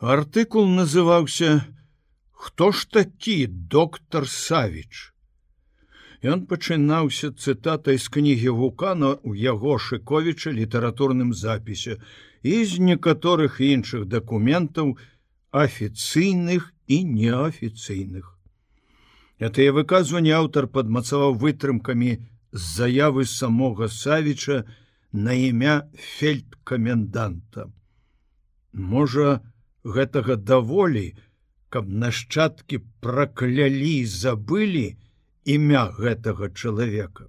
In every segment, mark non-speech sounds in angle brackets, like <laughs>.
Артыкул называўся хто ж такі доктор савіч? Ён пачынаўся цытатай з кнігі вулкана у яго шыковіча літаратурным запісе і з некаторых іншых дакументаў афіцыйных і неафіцыйных. Гэтыя выказванні аўтар падмацаваў вытрымкамі з заявы самога Савіча на імя фельдкаменданта. Можа, гэтага даволі, каб нашчадкі праклялі і забылі імя гэтага чалавека.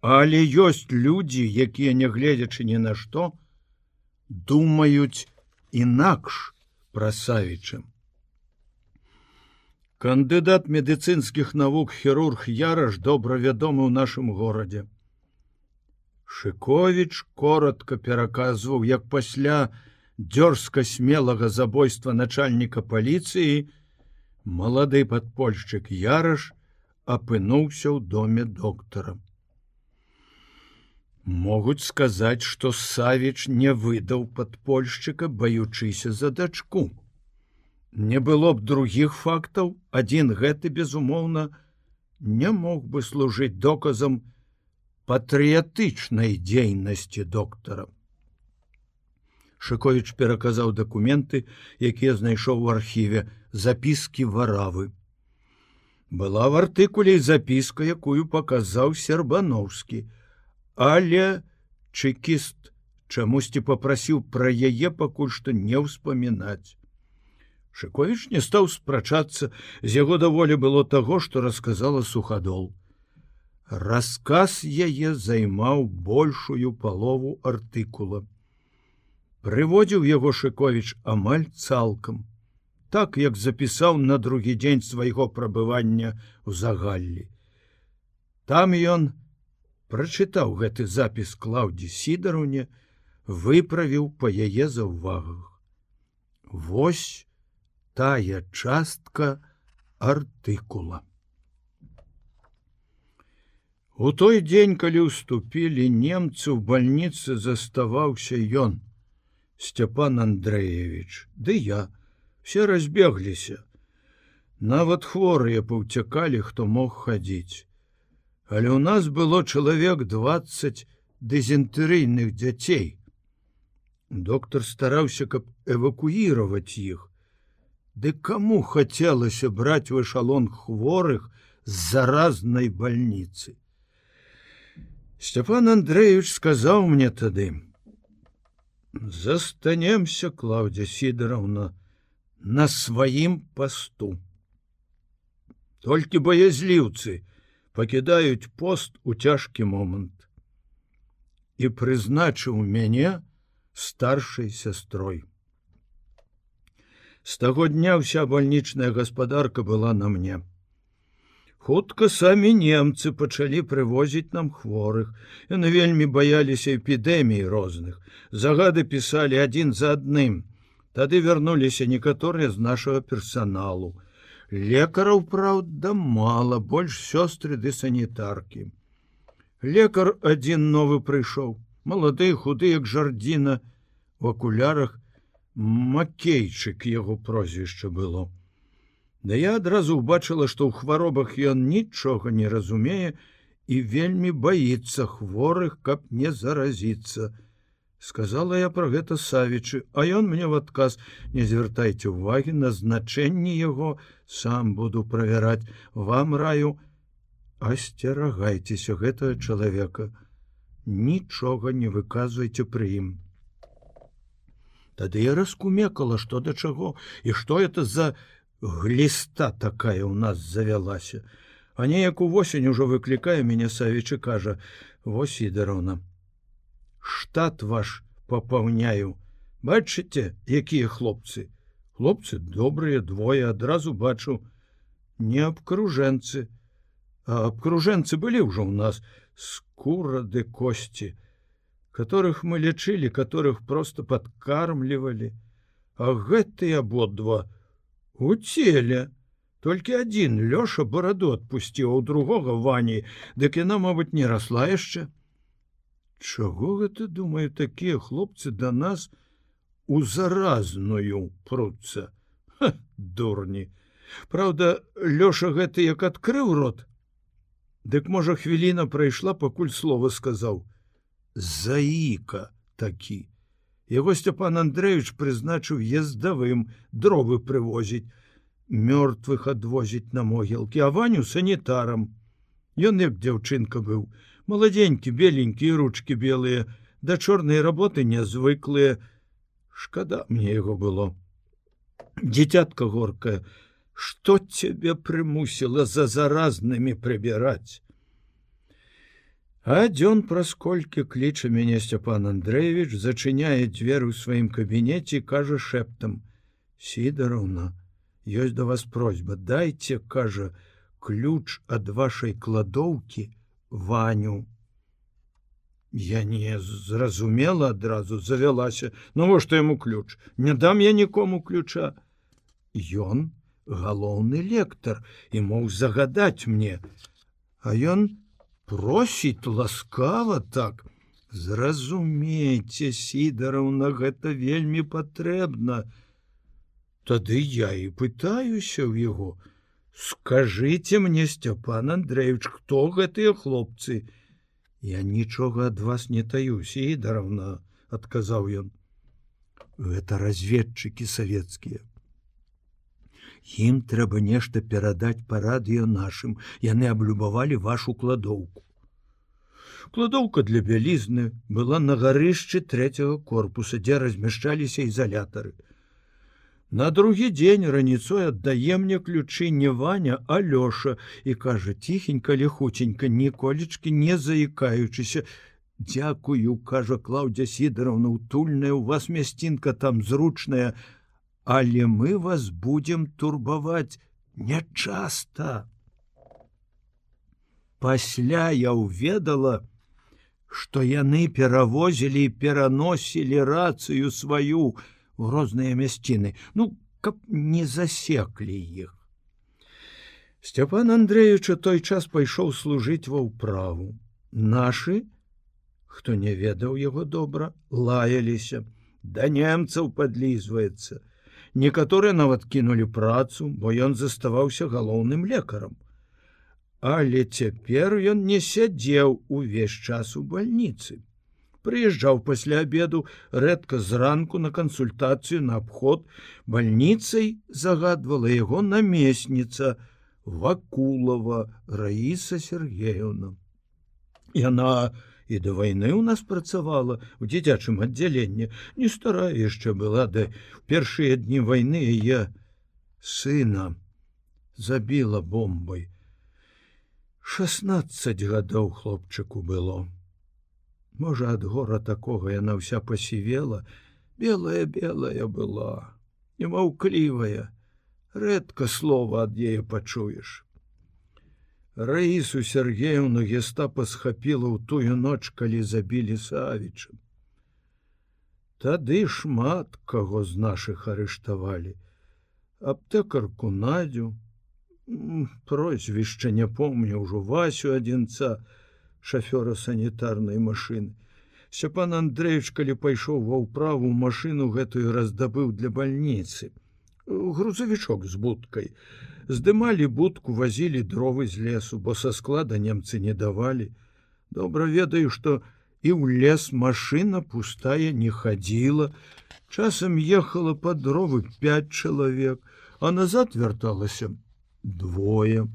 Але ёсць людзі, якія, нягледзячы ні на што, думаюць інакш пра Савічым. Кандыдат медыцынскіх навук хірург Яраш добра вядомы ў нашым горадзе. Шковіч коротко пераказваў, як пасля дзёрзка смелага забойства начальніка паліцыі, малады падпольшчык Яраш апынуўся ў доме доктара. Могуць сказаць, што Савіч не выдаў падпольшчыка, баючыся за дачку. Не было б других фактаў, адзін гэты, безумоўна, не мог бы служыць доказам патрыятычнай дзейнасці доктара. Шковіч пераказаў дакументы, якія знайшоў у архіве запіскі варавы. Была в артыкуле запіска, якую паказаў сербановскі, але чекіст чамусьці попрасіў пра яе пакуль што не ўспамінаць. Шковіч не стаў спрачацца, з яго даволі было таго, што расказала суходол. Расказ яе займаў большую палову артыкула. Прыводзіў яго Шковіч амаль цалкам, так як запісаў на другі дзень свайго прабывання ў загаллі. Там ён прачытаў гэты запіс клаўдзі сідараўне, выправіў па яе заўвагах. Вось, тая частка артыкула. У той дзень, калі ўступілі немцы ў бальніцы заставаўся ён, Сцяпан Андреевич, Ды я, все разбегліся. Нават хворыя паўцякалі, хто мог хадзіць. Але ў нас было чалавек 20 дызентэрыйных дзяцей. Доктор стараўся, каб эвакуіраваць іх, Ды кому хацелася браць в эшалон хворых з заразнай больніцы. Степан Андреевич сказаў мне тады: Застанемся, Клаўдзя Сідаровна, на сваім пасту. Толькі баязліўцы пакідаюць пост у цяжкі момант і прызначыў мяне старшай сястрой. З таго дня вся больнічная гаспадарка была на мне. Хутка самі немцы пачалі прывозіць нам хворых. Яны вельмі баяліся эпідэмій розных. Загады пісалі адзін за адным. Тады вярнуліся некаторыя з нашага персаналу. Лекараў, праўда, мала, больш сёстры ды санітаркі. Лекар адзін новы прыйшоў, малады худы як жардзіна в акулярах, макейчык яго прозвішча было. Да я адразу убачыла, што ў хваробах ён нічога не разумее і вельмі баіцца хворых, каб не заразіцца. Сказала я пра гэта савічы, а ён мне в адказ не звяртайце увагі на значэнні яго, сам буду правяраць вам раю, асцерагайцеся гэтага чалавека. Нічога не выказвайце пры ім. Тады я раскумекала, што да чаго і што это за гліста такая ў нас завялася. А неяк увосень ужо выклікае мяне савічы кажа: Вось ідароўна. Штат ваш папаўняю. Бачыце, якія хлопцы. Хлопцы добрыя двое адразу бачу не абкружэнцы, а абкружэнцы былі ўжо ў нас скура ды косці которых мы лечили которых просто подкармливали а гэтые абодва у теле только один лёша бороду отпусціў у другого вані. Дык яна мабыць не росла яшчэ. Чаго гэта думаю такія хлопцы до да нас у заразную пруцца? Дурні. Праўда лёша гэты як адкрыў рот. Дык можа хвіліна прайшла пакуль слова сказаў. Заіка такі яго Сцяпан Андреевич прызначыў ездавым дровы прывозіць мёртвых адвозіць на могілкі а ваню санітарам. Ён як дзяўчынка быў. Маладзенькі беленькі ручки белыя да чорнай работы нязвыклыя. Шкада мне яго было. Дзіцятка горкая что цябе прымусіла за заразнымі прыбіраць А дзён праз колькі кліча мяне Сцяпан Андреевич зачыняе дзверы ў сваім кабінеце кажа шэптам сідараўна ёсць да вас просьба дайте кажа ключ ад вашай кладоўкі ваню я не зразумела адразу завялася навошта яму ключ? Не дам я нікому ключа ён галоўны лектар і мог загадаць мне а ён просіць ласкава так. Зразумейце сідараўна гэта вельмі патрэбна. Тады я і пытаюся ў яго. Скажите мне сцяпан андреевич хто гэтыя хлопцы? Я нічога ад вас не таю сідараўна адказаў ён. Гэта разведчыкі савецкія ім трэба нешта перадаць па радыё нашым. Яны аблюбавалі вашу кладоўку. Кладоўка для бялізны была на гарышчы третьего корпуса дзе размяшчаліся ізалятары. На другі дзень раніцой аддае мне ключы не ваня алёша і кажа ціхенька лихуценька ніколечки не заікаючыся дзякую кажа клаўдзя сідаровна утульная у вас мясцінка там зручная а але мы вас будем турбаваць нячаста. Пасля я ўведала, што яны перавозілі і пераносілі рацыю сваю ў розныя мясціны, ну, каб не засеклі іх. Сцяпан Андреюча той час пайшоў служыць ва ўправу. Нашы, хто не ведаў яго добра, лаяліся, да немцаў подлізваецца, некаторыя нават кінулі працу бо ён заставаўся галоўным лекарам. Але цяпер ён не сядзеў увесь час у больніцы прыязджаў пасля обеду рэдка зранку на кансультацыю на абход. Больніцай загадвала яго намесніца вакулова раіса сергеевна. Яна і да вайны ў нас працавала у дзіцячым аддзяленні. Не старая яшчэ была да першыя дні войны я сына забіла бомбай. 16 гадоў хлопчыку было. Можа ад гора такога яна ўся пасівела. Белая белая была немаўклівая. Рэдка слова ад яе пачуеш Раісу Сергеевну гестапа схапіла ў тую ноч, калі забілі Савічым. Тады шмат каго з нашых арыштавалі. Аптэкарку надзю, прозвішча не помню ўжо Васю адзінца шафёра санітарнай машыны. Сяпан Андреевич, калі пайшоў ва ўправу машыну гэтую раздабыў для бальніцы. грузавічок з будкай здымалі будку вазілі дровы з лесу бо са склада немцы не давалі добра ведаю что і ў лес машина пустая не хадзіла часам ехала по дровы пять чалавек а назад вярталася двое.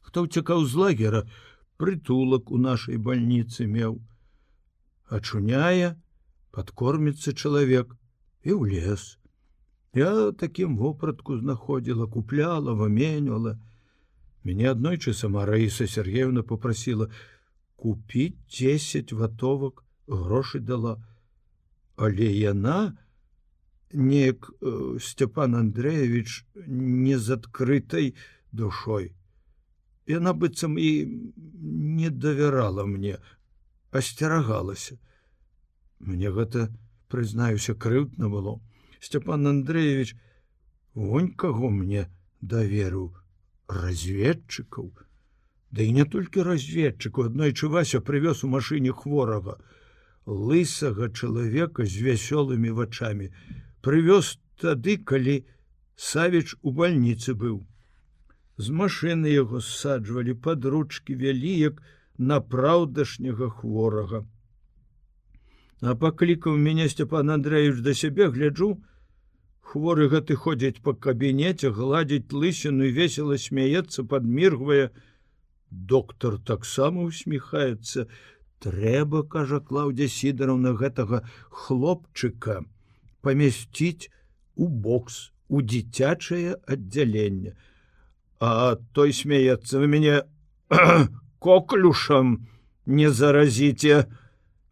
Хто ўцякаў з лагера прытулак у нашай больніцы меў ачуняе подкорміцца чалавек і ў лес Я таким вопратку знаходзіла, купляла, выменьвала. Мяне аднойчы сама Раіса Сергеевна попрасіла купіць 10 ватовак грошы дала. Але яна, неяк э, Степан Андреевич не з адкрытай душой. Яна быццам і не давярала мне, асцерагалася. Мне гэта, прызнаюся, крыўдна было. Степан Андреевич вонь каго мне даверу разведчыкаў. Да і не толькі разведчыку адной чувася прывёз у машыне хворага лысага чалавека з вясёлымі вачами прывёз тады калі савіч у больніцы быў. З машыны яго ссаджвалі пад ручки вялі як на праўдашняга хворага а паклікаў мяне Степан Андреевич да сябе гляджу хворы гэты ходзяць по кабінеце гладзіць лысіну весело смяецца подміргвае доктор таксама усміхаецца трэба кажа клаўдзя сідаровна гэтага хлопчыка памясціць у бокс у дзіцячае аддзяленне. А той смяецца вы мяне <clears throat> коклюшам не заразіце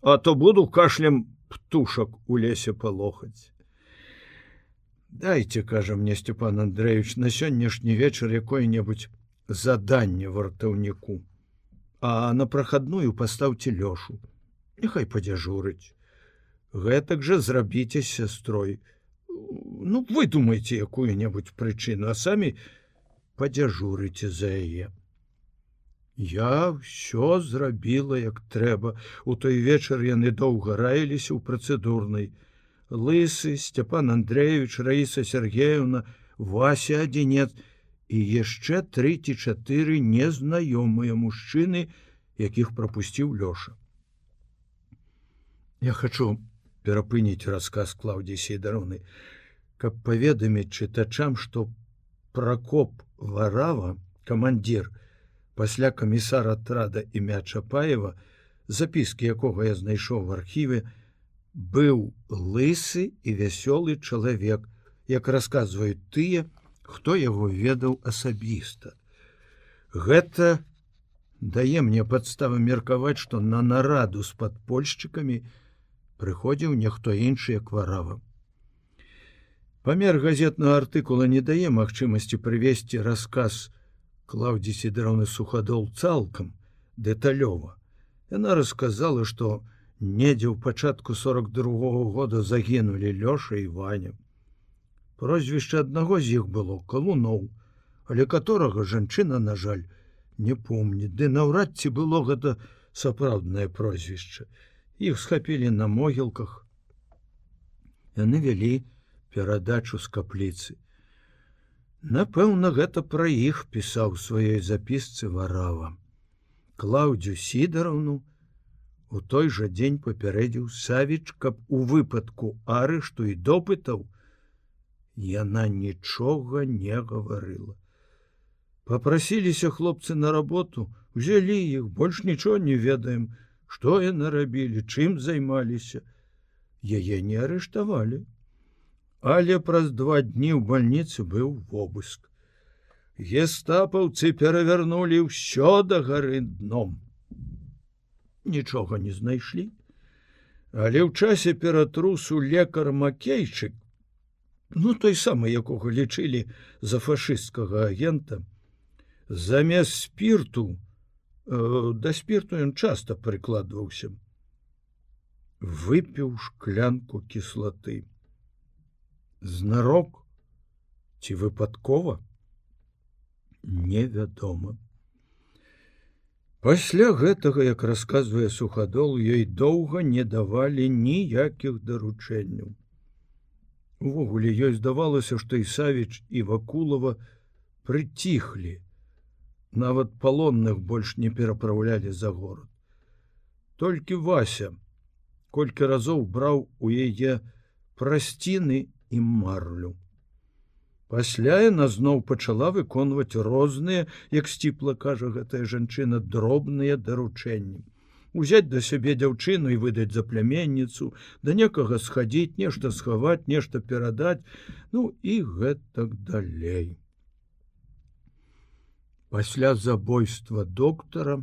а то буду кашлем птушак у лесе палохаць дайте кажа мне Степан Андреевич на сённяшні вечар якое-небудзь заданне вартаўніку а на прахадную пастаўце лёшу. Няхай падзяжурыць гэтак жа зрабіце сястрой ну вы думаете якую-небудзь прычыну а самі падзяжурыце за яе я ўсё зрабіла як трэба у той вечар яны доўга раіліся ў працэдурнай лысы Степан Андреевич раіса Сергеевна Вася адзінец і яшчэ тры ці чатыры незнаёмыя мужчыны, якіх прапусціў лёша. Я хочу перапыніць расказ клаўдзі сейдароны, каб паведаміць чытачам, што пракоп варава, камандзір, пасля камісара атрада імя Чапаева, запіскі якога я знайшоў в архіве, быў лысы і вясёлы чалавек, як расказваюць тыя, хто яго ведаў асабіста. Гэта дае мне падставы меркаваць, што на нараду з падпольшчыкамі прыходзіў нехто іншы як варава. Памер газетного артыкула не дае магчымасці прывесці расказ Клаўдзі сідроны сухадол цалкам дэталёва. Яна расказала, што недзе ў пачатку 42 -го года загінулі Лёша і Ваня. Прозвішча аднаго з іх было калуноў але которого жанчына на жаль не помні. Ды наўрад ці было гэта сапраўднае прозвішча. Іх схапілі на могілках. Яны вялі перадачу з капліцы напэўна гэта пра іх пісаў сваёй запісцы варава клаўдзю сідаровну у той жа дзень папярэдзіў савіч каб у выпадку арышту і допытаў Яна нічога не гаварыла. Папрасіліся хлопцы на работу, узялі іх, больш нічого не ведаем, што яны рабілі, чым займаліся. Яе не арыштавалі. Але праз два дні ў больніцы быў вобыск. Гестапаўцы перавярнулі ўсё да гары дном. Нічога не знайшлі. Але ў часе ператрусу лекар макейчык ну той самы якога лічылі за фашысцкага агента замест спирту э, да спирту ён часто прыкладваўся выпіў шклянку кіслаты знарок ці выпадкова невядома пасля гэтага як расказвае сухадол ёй доўга не давалі ніякіх даручэнняў Увогуле ёй здавалася, што Ісавіч і Вакулава прыціхлі. Нават палонных больш не перапраўлялі за горад. Толькі Вася колькі разоў браў у яе прасціны і марлю. Пасля яна зноў пачала выконваць розныя, як сціпла кажа гэтая жанчына дробныя даручэнні узяць да сябе дзяўчыну і выдаць за пляменніцу да некага схадзіць нешта схаваць нешта перадаць ну і гэтак далей пасля забойства доктара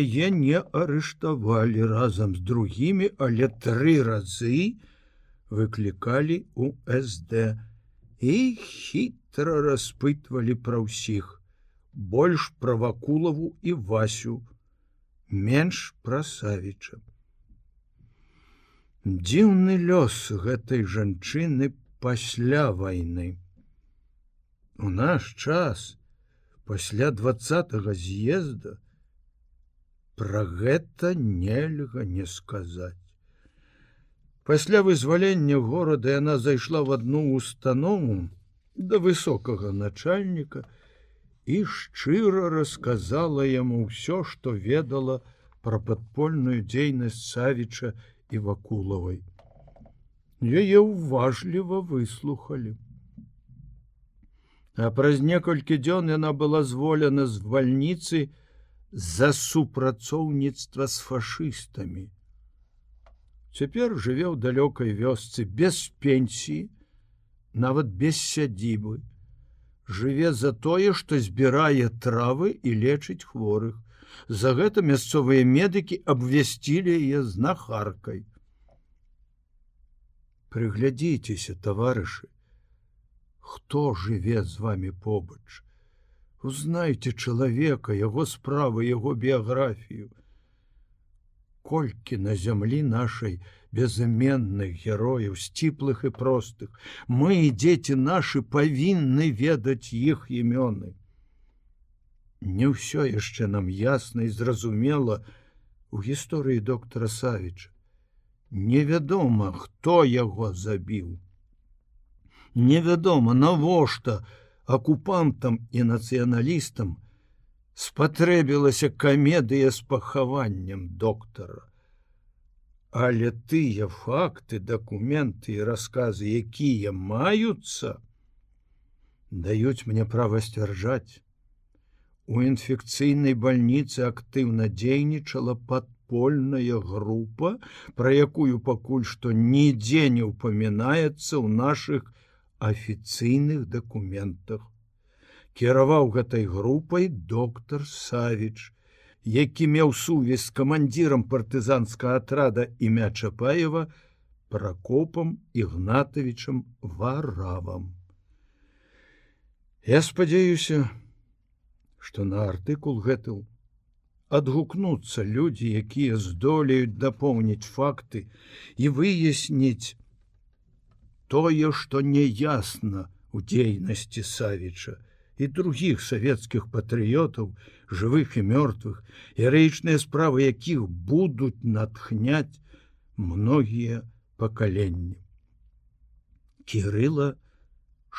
яе не арыштавалі разам з другімі але тры разы выклікалі у сд і хітра распытвалі пра ўсіх больш правакулаву і васю менш прасавіча. Дзіўны лёс гэтай жанчыны пасля вайны. У наш час пасля два з'езда Пра гэта нельга не сказаць. Пасля вызвалення горада яна зайшла в одну установу да высокага начальніка і шчыра рассказала яму ўсё, што ведала пра падпольную дзейнасць Савіча і вакулавай. Яе уважліва выслухалі. А праз некалькі дзён яна была зволена з вальніцы за супрацоўніцтва з фашыстамі цяпер жыве ў далёкай вёсцы без пенсіі нават без сядзібы. Жыве за тое што збірае травы і лечыць хворых. За гэта мясцовыя медыкі абвясцілі яе знахаркай. Прыглядзіцеся таварышы хто жыве з вами побач. Узнайце чалавека яго справы яго біяграфію колькі на зямлі нашай безыменных герояў сціплых і простых. Мы і дзеці нашы павінны ведаць іх імёны. Не ўсё яшчэ нам ясна і зразумела у гісторыі доктора савіча. Невядома хто яго забіў. Невядома навошта акупантам і нацыяналістам спатрэбілася камедыя з пахаваннем доктара. Але тыя факты, дакументы і расказы, якія маюцца, даюць мне права сцвярджаць. У інфекцыйнай бальніцы актыўна дзейнічала падпольная група, пра якую пакуль што нідзе не ўпамінаецца ў нашых афіцыйных дакументах кіраваў гэтай групай доктор савіч які меў сувязь з камандзірам партызанскага атрада імя чапаева пракопам ігнатавічам варавам. Я спадзяюся что на артыкул гэтыл адгукнуцца людзі якія здолеюць дапоўніць факты і выясніць тое што неясна у дзейнасці савіча і других савецкіх патрыётаў жывых і мёртвых ярэчныя справы якіх будуць натхняць многія пакаленні кирилла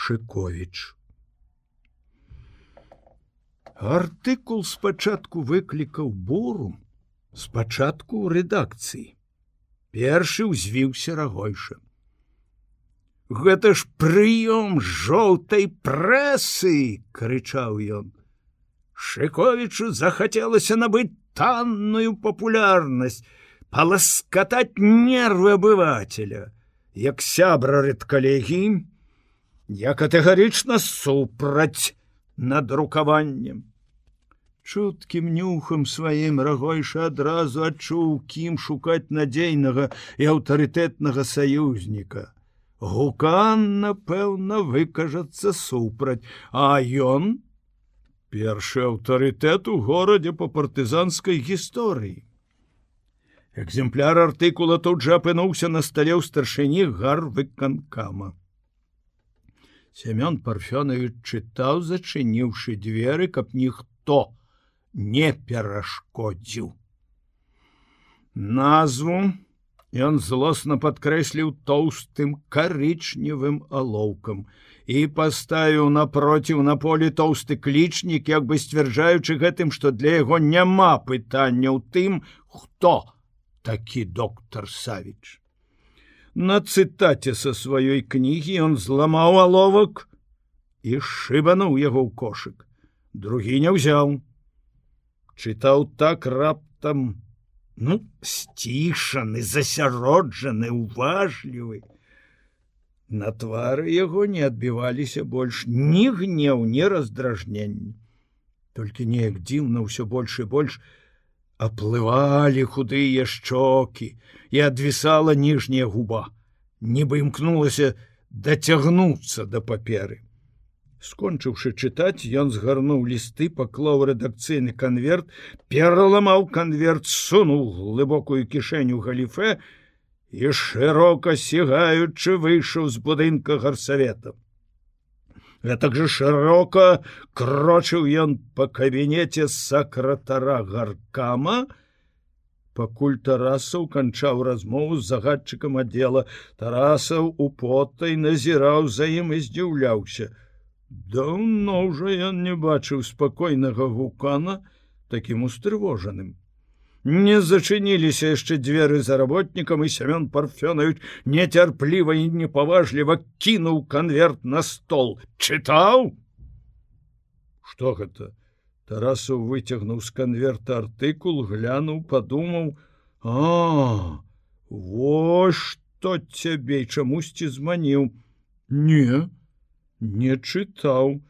шыкович артыкул спачатку выклікаў буру спачатку рэдакцыі першы ўзвіўся рагойша гэта ж прыём жоўтай прэсы крычаў ён. Шыковічу захацелася набыць танную папулярнасць паласкатаць нервы абывателя як сябра рэдкалегі я катэгарычна супраць надрукаваннем чуткім нюхам сваім рагойша адразу адчуў кім шукаць надзейнага і аўтарытэтнага саюзніка гукан напэўна выкажацца супраць. А ён? Першы аўтарытэт у горадзе по партызанскай гісторыі. Экземпляр артыкула тут жа апынуўся на стале ў старшыні гарвыканкама. Семён парфёнович чытаў зачыніўшы дзверы каб ніхто не перашкодзіў. Назву Ён злосна падкрэсліў тоўстым карычневым алоўкам і паставіў напроціў на поле тоўсты клічнік, як бы сцвярджаючы гэтым, што для яго няма пытання ў тым, хто такі доктор Савіч. На цытаце са сваёй кнігі ён зламаў аловак і шыбануў яго ў кошык. Другі не ўзяў. Чытаў так раптам, ну сцішаны засяроджаны уважлівы. На твары яго не адбіваліся больш ні гнеў не раздражненні. Толькі неяк дзіўна ўсё больш і больш аплывалі худыя шчокі і адвісала ніжняя губа. Нібы імкнулася дацягнуцца да паперы скончыўшы чытаць ён згарнуў лісты паклаў рэдакцыйны канверт пераламаў канверт сунуў глыбокую кішэню галіфе і шырока сігаючы выйшаў з будынка гарсавета гэтак жа шырока крочыў ён па кабінеце сакратара гаркама Пакуль Тарасаў канчаў размову з загадчыкам аддзела, Тарасаў у потай назіраў за ім і здзіўляўся. Даўно ўжо ён не бачыў спакойнага гукана такім устрывожаным. Не зачыніліся яшчэ дзверы за работнікам і Семён парфёнавіч нецярпліва і непаважліва кінуў канверт на стол. чытаў Што гэта? Тарасу выцягнуў з канверта артыкул, глянуў, падумаў: А Во што цябе чамусьці зманіў. Не, не чытаў.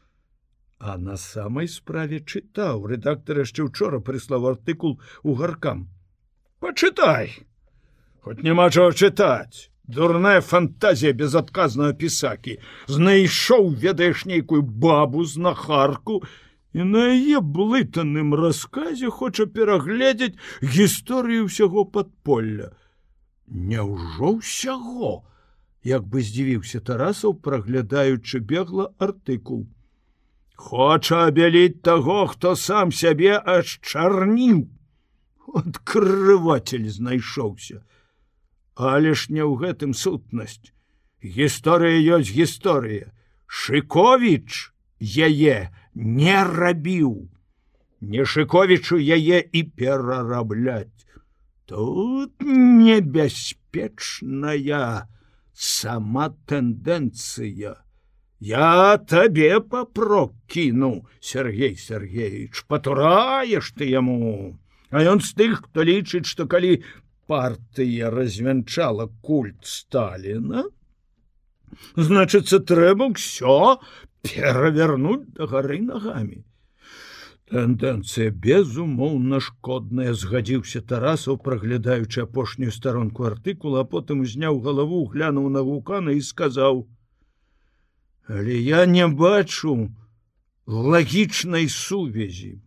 А на самай справе чытаў рэдактор яшчэ учора прыслаў артыкул у гаркам. Пачытай, Хоць няма чаго чытаць. Дурная фантазія безадказнага пісакі знайшоў ведаеш нейкую бабу з нахарку і на яе блытаным расказе хоча перагледзець гісторыю ўсяго падполля. Няўжо ўсяго, як бы здзівіўся Тарасаў, праглядаючы бегла артыкул. Хоча абяліць таго, хто сам сябе аж чарніў. Адкрыватель знайшоўся. Але ж не ў гэтым сутнасць. Гісторыя ёсць гісторыя. Шыковіч яе не рабіў. Не шыковічу яе і перарабляць. Тут небяспечная сама тэндэнцыя. Я табе папрок кіну, Сергей Сергеевич, патураеш ты яму. А ён з тых, хто лічыць, што калі партыя развянчала культ Сталіна, значыцца, трэба ўсё перавернуць да гары нагамі. Тэндэнцыя безумоўна шкодная згадзіўся Тарасаў, праглядаючы апошнюю старонку артыкула, а потым узняў галаву, глянуў на вулкана і сказаў: Але я не бачу лагічнай сувязі.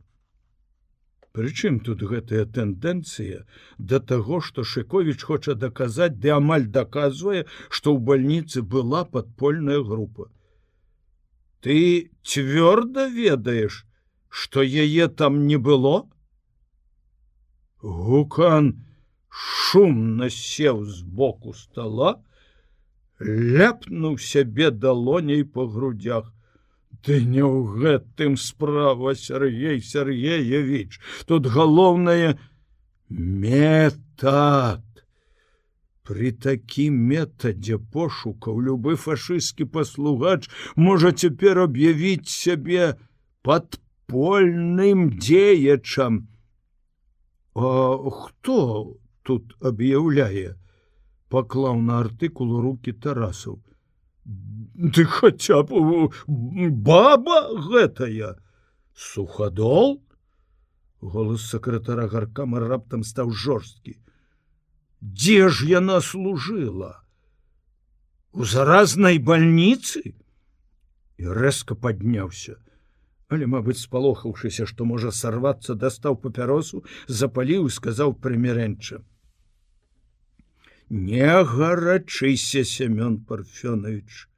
Прычым тут гэтая тэндэнцыя да таго, што Шковіч хоча даказаць, ды амаль даказвае, што ў бальніцы была падпольная група. Ты цвёрда ведаеш, што яе там не было? Гукан шумна сеў з боку стола, ляпнуў сябе далоней по грудях. Ты не ў гэтым справа Сергей Сергеевич, тут галоўнае метад. При такім метадзе пошукаў любы фашысцкі паслугач можа цяпер аб'явіць сябе падпольным дзеячам. А хто тут аб'яўляе? паклаў на артыкулу руки тарасаў. Ты хаця б баба гэтая! Суходол? Голос сакратара гаркама раптам стаў жорсткі. Дзе ж яна служыла? У заразнай больніцы і рэзка падняўся але мабыць спалохаўшыся што можа сарвацца дастаў папяросу запаліў сказаў прымірэнча. Не гарачыся семён парфёнович.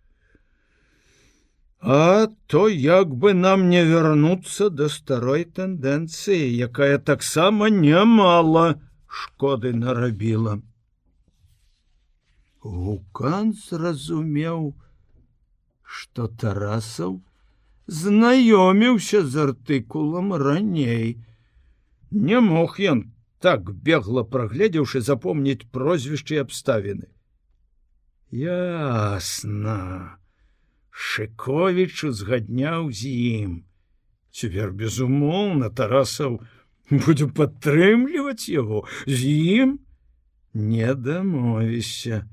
А то як бы нам не вярнуцца да старой тэндэнцыі якая таксама немало шкоды нарабіла гукан зразумеў что тарасаў знаёміўся з артыкулам раней. Не мог ён так бегла прагледзеўшы запомніць прозвішчы абставіны. Ясна. Шыковічу згадняў з ім. Цяпер безумоўна тарасаў будзе падтрымліваць яго. З ім не дамовіся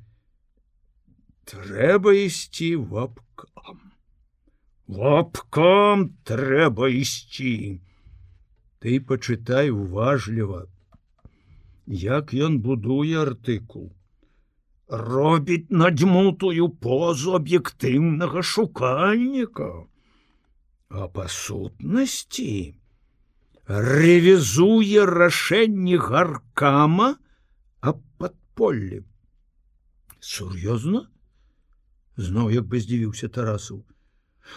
трэба ісці вапкам вапкам трэба ісці. Ты пачытай уважліва як ён будуе артыкул. Робіць надзьмутую позу аб'ектыўнага шукальніка. А па сутнасці рэвізуе рашэнні гаркама аб падполлі. Сур'ёзна? Зноў як бы здзівіўся тарасу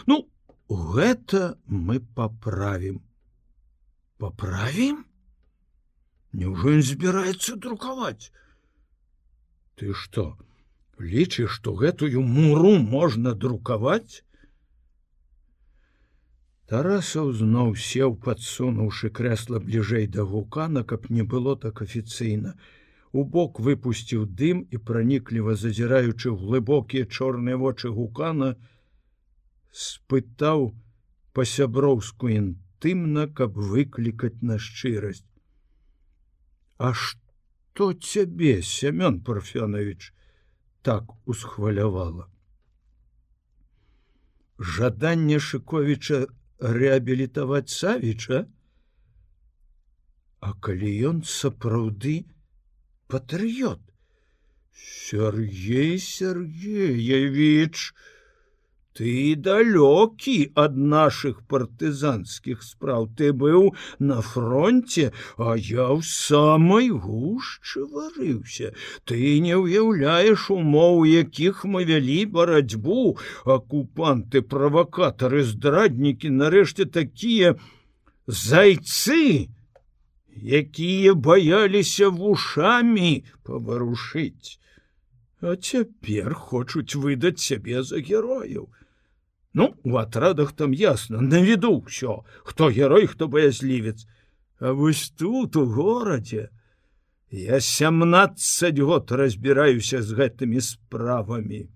ну гэта мы паправім. Паправім? Няўжо ён збіраецца друкаваць? Ты што лічыш што гэтую муру можна друкаваць? Тарасаў зноў сеў падсунуўшы крэсла бліжэй да гукана каб не было так афіцыйна. У бок выпусціў дым і пранікліва зазіраючы ў глыбокія чорныя вочы гукана спытаў па-сяброўску інтымна каб выклікаць на шчырасць. А што цябе семён парфёнович так усхвалявала? Жаданне шыковіча реабілітаваць савіча? А калі ён сапраўды патрыот Сергей Сергеевич ты далёкі ад наших партызанскіх спраў. Ты быў на фронте а я ў самой гушчы варыўся. Ты не ўяўляеш умоў якіх мы вялі барацьбу. Акупанты правакатары здраднікі нарэшце такія зайцы якія баяліся вушамі паварушыць. А цяпер хочуць выдаць сябе за герояў Ну у атрадах там ясно на віду ўсё хто герой хто баязлівец А вось тут у горадзе я 17 год разбіраюся з гэтымі справамі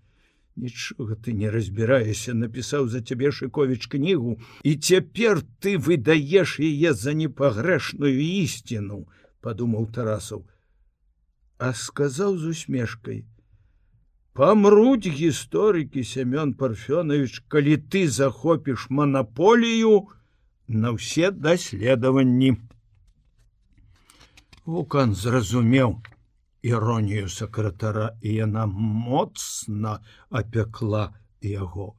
нічога ты не разбіраешся напісаў за цябе шыковіч кнігу і цяпер ты выдаеш яе за непагрэшную ісціну подумаў тарасаў а сказаў з усмешкой памруць гісторыкі семён парфёнович калі ты захопіш манаполію на ўсе даследаванні вулкан зразумеў іронію сакратара і яна моцна апякла яго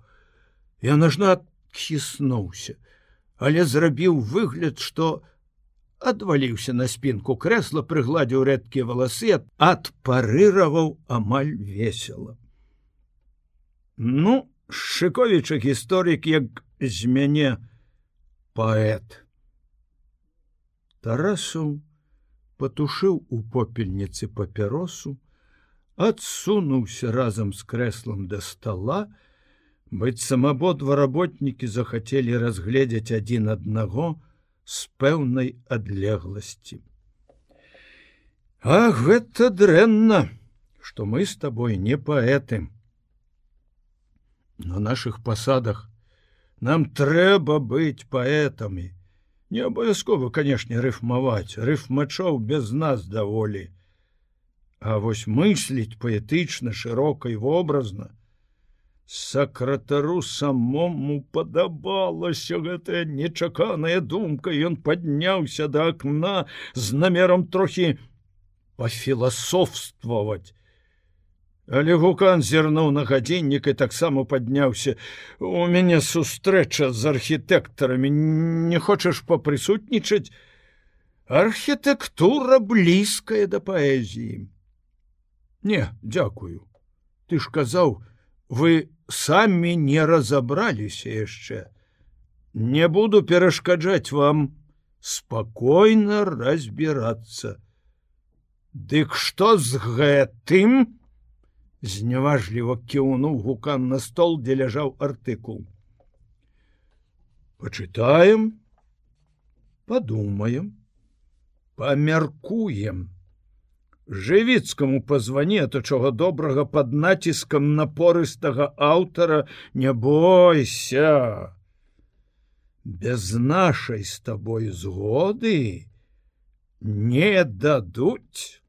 я нажнат хіснуўся але зрабіў выгляд что адваліўся на спінку крэсла прыгладзіў рэдкія валасы адпарыраваў амаль весело. Ну шыковіча гісторык як з мяне паэт тарасу патушыў у попельніцы папяросу адсунуўся разам з крэслам да стола. Быццам абодва работнікі захацелі разгледзець адзін аднаго на з пэўнай адлегласці. А гэта дрэнна, што мы з табой не паэты. На наших пасадах нам трэба быць паэтамі. Не абавязкова, канешне, рыфмаваць, рыфмачоў без нас даволі. А вось мысліць паэтычна, шырока і вобразна, сакратару самому падабалася гэтая нечаканая думка. Ён падняўся да акна з намерам трохі пафіласофстваваць. Але гукан зірнуў на гадзіннік і таксама падняўся. У мяне сустрэча з архітэктарамі. Не хочаш папрысутнічаць? Архітэктура блізкая да паэзіі не дзякую. Ты ж казаў вы самі не разабраліся яшчэ. Не буду перашкаджаць вам спакойна разбірацца. Дык што з гэтым? Зняважліва кіўнуў гукан на стол, дзе ляжаў артыкул. Пачытаем, падумаем, памяркуем жывіцкаму пазване то чого добрага под націскам напорыстага аўтара не бойся без нашай з табой згоды не дадуць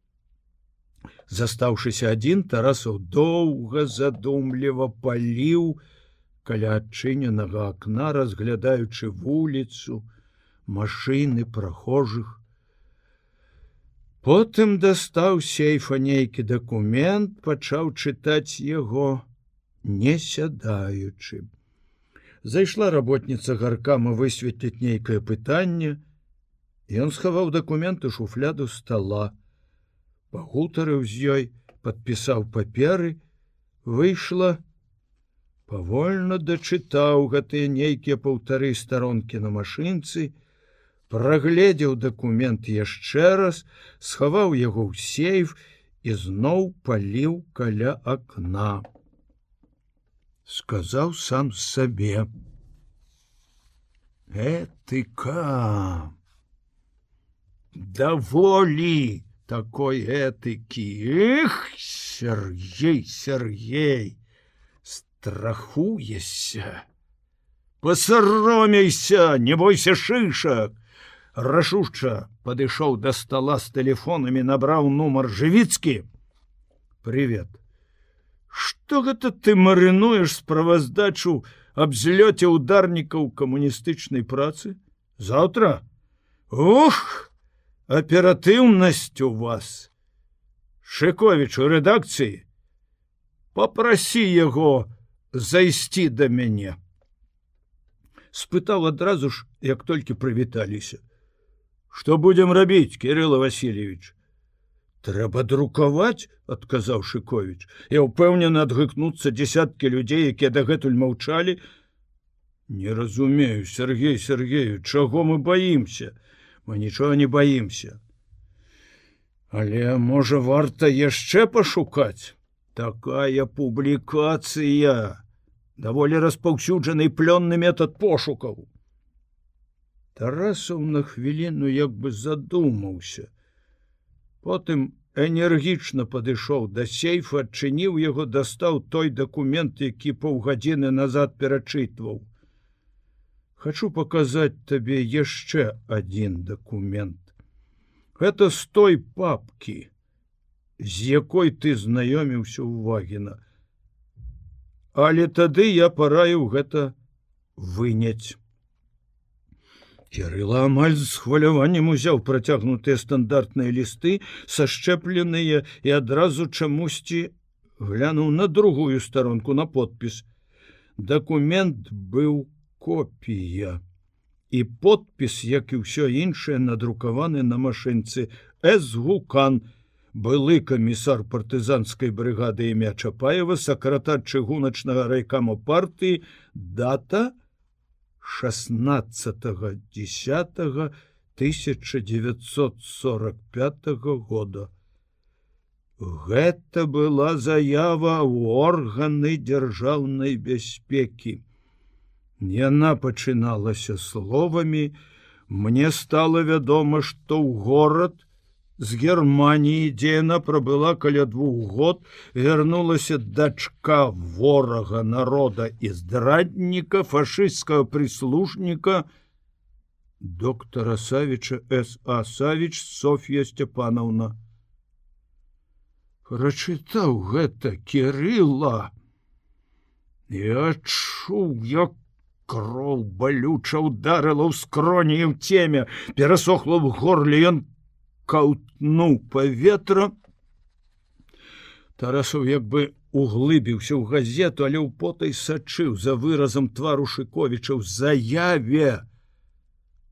застаўшыся адзін тарасаў доўга задумліва паліў каля адчыненага акна разглядаючы вуліцу машины прохожых Потым дастаў сейфа нейкі дакумент, пачаў чытаць яго, не сядаючы. Зайшла работніца гаркама высветліць нейкае пытанне. Ён схаваў дакументы шуфляду стола. Пагутарыў з ёй, падпісаў паперы, выйшла, павольна дачытаў гэтыя нейкія паўтары старонкі на машынцы, прагледзеў дакумент яшчэ раз, схаваў яго ў сейф і зноў паліў каля акна. Сказаў сам сабе: Этыка даволі такой этыкі! Эх, Сергей Сергей страхуешься посаромейся не бойся шишак рашушча падышоў до стола с телефонами набраў нумар жывіцкі привет. Что гэта ты марынуеш справаздачу аб злёце ударнікаў камуністычнай працы? Завтра? Ух аператыўнасць у вас! Шыкович у рэдакцыі попрасі яго зайсці да мяне спытаў адразу ж як толькі прывіталіся что будем рабіць кирилла васильевич? Трэба друкаваць адказаў шыкович я ўпэўнены адгыкнуцца десяткі людзей якія дагэтуль маўчалі. Не разумею сергей сергею чаго мы боимся мы нічога не боимся але можа варта яшчэ пашукаць? Такая публікацыя! Даволі распаўсюджаны плённы метод пошукаў. Тарасаў на хвіліну як бы задумаўся. Потым энергічна падышоў да сейфа, адчыніў яго, дастаў той дакумент, які паўгадзіны назад перачытваў. Хачу паказаць табе яшчэ адзін дакумент. Гэта з той папкі, з якой ты знаёміўся ў вагіна. Але тады я параіў гэта выняць. Кірыла амаль з хваляваннем узяў працягнутыя стандартныя лісты, сашчэпленыя і адразу чамусьці глянуў на другую старонку на подпіс. Дакумент быў копія. І подпіс, як і ўсё іншае надрукаваны на машынцы Эсгукан, былы камісар партызанскай брыгады імя Чапаева, сакратар чыгуначнага райкаму партыі, дата 16 10 1945 года. Гэта была заява ў органы дзяржаўнай бяспекі. Яна пачыналася словамі: Мне стало вядома, што ў горад, з Геррманіі, дзе яна прабыла каля двух год, вярнулася дачка ворага народа і здрадніка фашысцкага прыслужніка доктора Савіча С Асавіч Софія Степановна. Прачытаў гэта кірыла. Я адчуў, як кроў балюча ударыла ў скроні ў теме, перасохла ў горле ён каўтнуў паветра. Тарасаў як бы углыбіўся ў газету але ў потай сачыў за выразам твару шыковічаў заяве.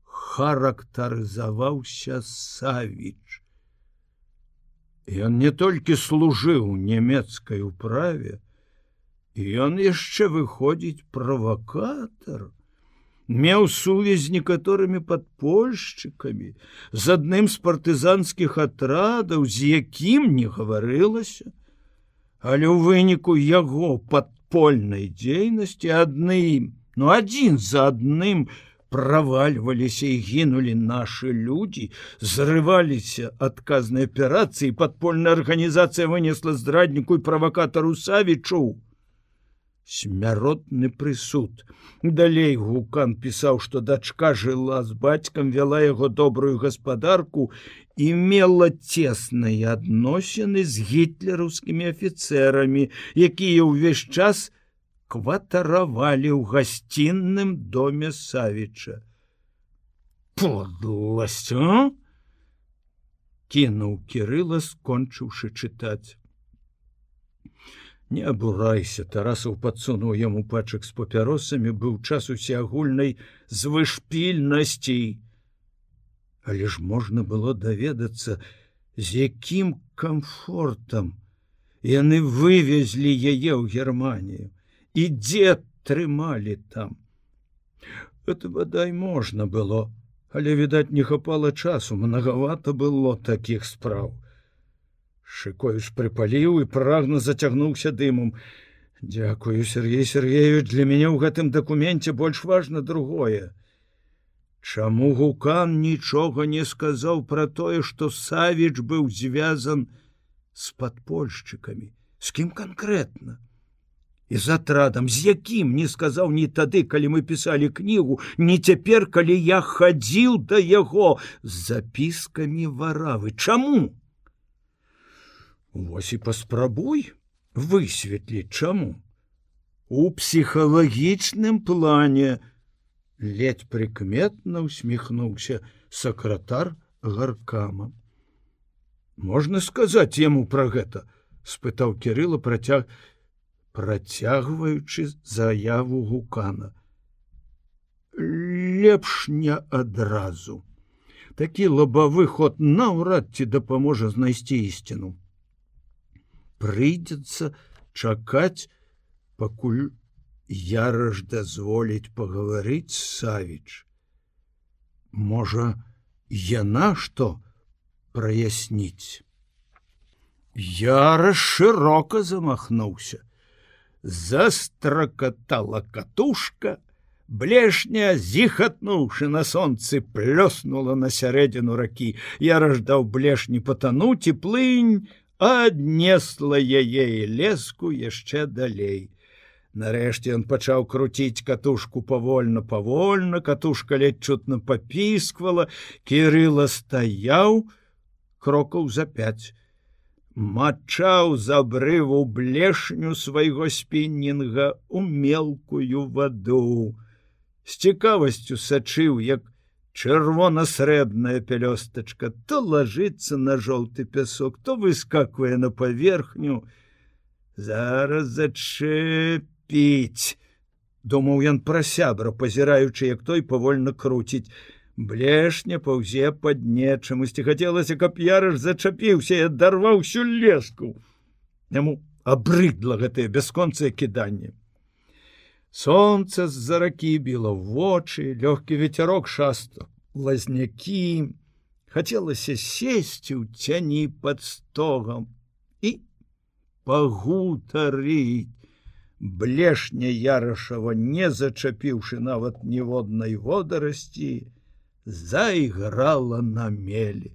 Характарызаваўся савіч. Ён не толькі служыў нямецкай управе ён яшчэ выходзіць правакатар меў сувязь з некаторымі падпольшчыкамі з адным з партызанскіх атрадаў з якім не гаварылася. Але ў выніку яго падпольнай дзейнасці адным ну адзін за адным правальваліся і гінулі нашы людзі зрываліся адказнай аперацыі падпольная арганізацыя вынесла здрадніку і правакатару савічу смяротны прысуд. Далей гукан пісаў, што дачка жыла з бацькам, вяла яго добрую гаспадарку і мела цесныя адносіны з гітлераўскімі афіцэрамі, якія ўвесь час кватаравалі ў гасцінным доме Савіча. Подласць кінуў кірыла, скончыўшы чытаць не абурайся тарасаў подсунуў яму пачак з папяросамі быў час усеагульнай звышпільнасці але ж можна было даведацца з якім комфортам яны вывезлі яе ў германію і дзе трымалі там. Это бадай можна было але відаць не хапала часу многовато было таких спраў шыкоіш прыпаліў і прагна зацягнуўся дымом Дякую Сергей Сергеевич для мяне ў гэтым дакуменце больш важно другое. Чаму гукан нічога не сказаў пра тое што савіч быў звязан с падпольшчыкамі? З кім канкрэтна? І з атрадам з якім не сказаў ні тады калі мы пісалі кнігу не цяпер калі я хадзіў да яго з запіскамі варавы. Чаму Вось і паспрабуй высветліць чаму. У псіхалагічным плане ледь прыкметна усміхнуўся сакратар гаркама. Можна сказаць яму пра гэта? спытаў кирилла працяг працягваючы заяву гукана. Лепш не адразу. Такі лабавы ход наўрад ці дапаможа знайсці ісціну прыйдзецца чакаць пакуль яраж дазволіць пагаварыць савіч. Можа яна што праясніць? Яра шырока замахнуўся. Застракатала катушка, блешня зіхатнуўшы на сонцы плёснула на сярэдзіну ракі. Я раждаў блешні патануць і плынь, аднесла яе леску яшчэ далей. Нарэшце ён пачаў круціць катушку павольна павольна, катушка ледь чутна папісквала, кірыла стаяў крокаў за пять мачаў з абрыву блешню свайго спіннінга у мелкую ваду. З цікавасцю сачыў, як чырвона-срэбная пялёстачка то лажыцца на жоўты пясок, то выскаквае на паверхню. Зараз зачэпіць. Думаў ён пра сябра, пазіраючы, як той павольна круціць блешня паўзе пад нечамусьці хацелася каб ярыш зачапіўся і адарваў всю леску яму абрыдла гэтае бясконцае кіданне солнце з-за ракі біла вочы лёгкі ветерок шаста лазнякі хацелася сесці ў цяні под стогам і пагутарыць блешня ярашава не зачапіўшы нават ніводнай водарасці заіграла на мелі.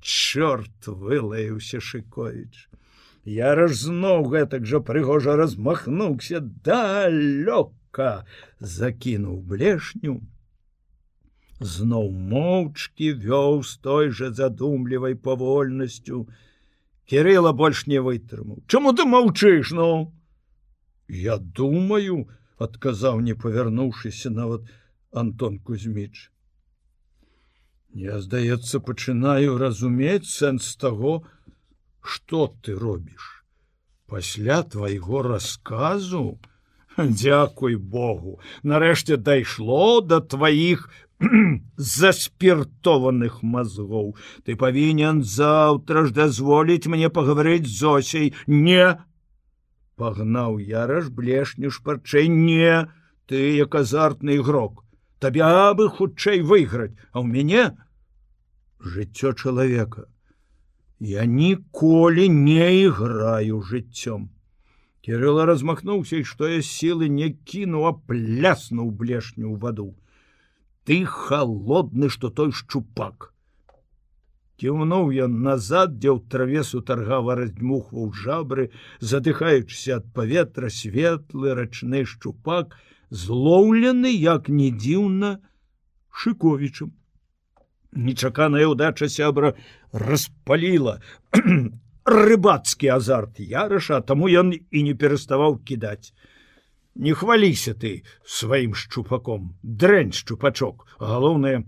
Чорт вылаяўся шыковіч. Я раж зноў гэтак жа прыгожа размахнуўся далёка, закінуў блешню. Зноў моўчкі вёў з той жа задумлівай павольнасцю. Кірыла больш не вытрымаў. Чаму ты маўчыш ну? Я думаю, адказаў не павярнуўшыся нават Антон Кузьміч. Я, здаецца, пачынаю разумець сэнс таго, што ты робіш. Пасля твайго расказу, <laughs> Дякуй Богу, нарэшце дайшло да тваіх <clears throat> заспіртованых мазгоў. Ты павінен заўтра ж дазволіць мне пагаварыць з Зосей, не! Пагнаў яраш блешню шпарчэй не, ты як азартны ігрок табе абы хутчэй выйграць, а ў мяне жыццё чалавека. Я ніколі не іграю жыццём. Кірыла размахнуўся і што я сілы не кіну, а пляснуў блешню ў ваду. Ты холодны, што той шчупак. Кіўнуў ён назад, дзе ў травесу таргава раздмухваў жабры, задыхаючыся ад паветра светлы рачны шчупак, злоўлены як не дзіўна шыковічым нечаканая удача сябра распаліла <clears throat> рыбацкі азарт ярыша таму ён і не пераставаў кідаць. Не хваліся ты сваім шчупаком дрэнь шчупачок. Галоўнае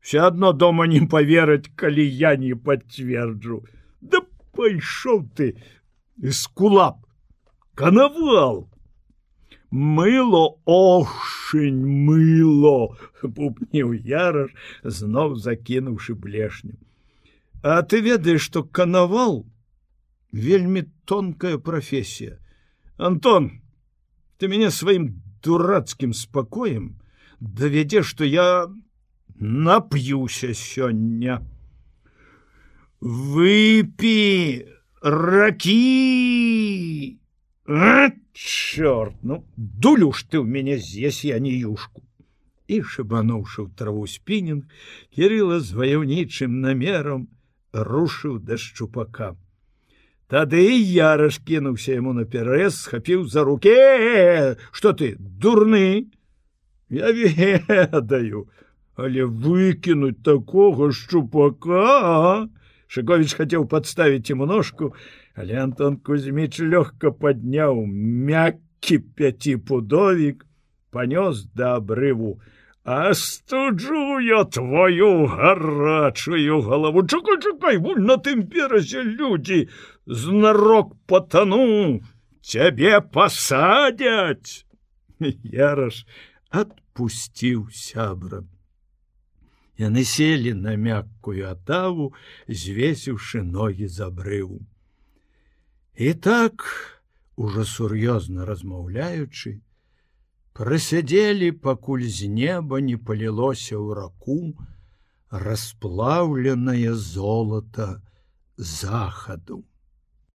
все адно дома не поверыць калі я не пацверджу. Да пайшоў ты из кулап канавал мыло охшень мыло пупніў яраш зноў закінуўшы блешню а ты ведаеш что канавал вельмі тонкая прафесія антон ты мяне сваім дурацкім спакоем давядзе что я нап'юся сёння выпі ракі чорт ну дулю ж ты ў мяне з'ес я не юшку. І шыбануўшы ў траву спінінг кірыла з ваяўнічым намерам рушыў да шчупака Тады я раскінуўся яму наперез схапіў за руке что ты дурны я ведаю але выкінуць такога шчупака Шковіч хацеў подставить ему ножку але Антон Кузьміч лёгка падняў мяккі пяціпудовік панёс да абрыву астуджу я твою гарачую галаву чакай чакай вуль на тым беразе людзі знарок патану цябе пасадзяць Яраш адпусціў сябра Яны селі на мяккую атаву, звесіўшы ногі забрыву. І так, ужо сур'ёзна размаўляючы, прасядзелі, пакуль з неба не палілося ў раку, расплаўленае золата захаду.